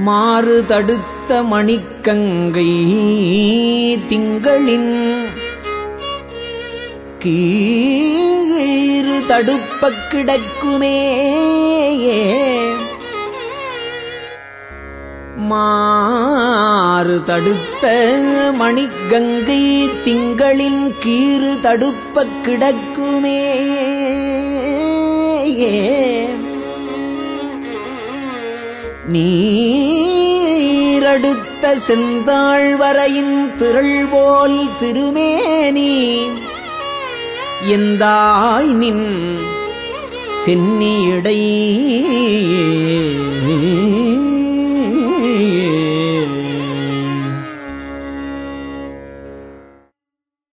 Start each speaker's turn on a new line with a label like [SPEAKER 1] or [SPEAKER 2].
[SPEAKER 1] மாறு தடுத்த மணிக்கங்கை திங்களின் கீறு தடுப்ப கிடக்குமே மாறு தடுத்த மணிக்கங்கை திங்களின் கீறு தடுப்ப கிடக்குமே ஏ நீரடுத்த செந்தாழ் வரையின் திரள் போல் திருமேனி எந்தாய் நின் சென்னியடை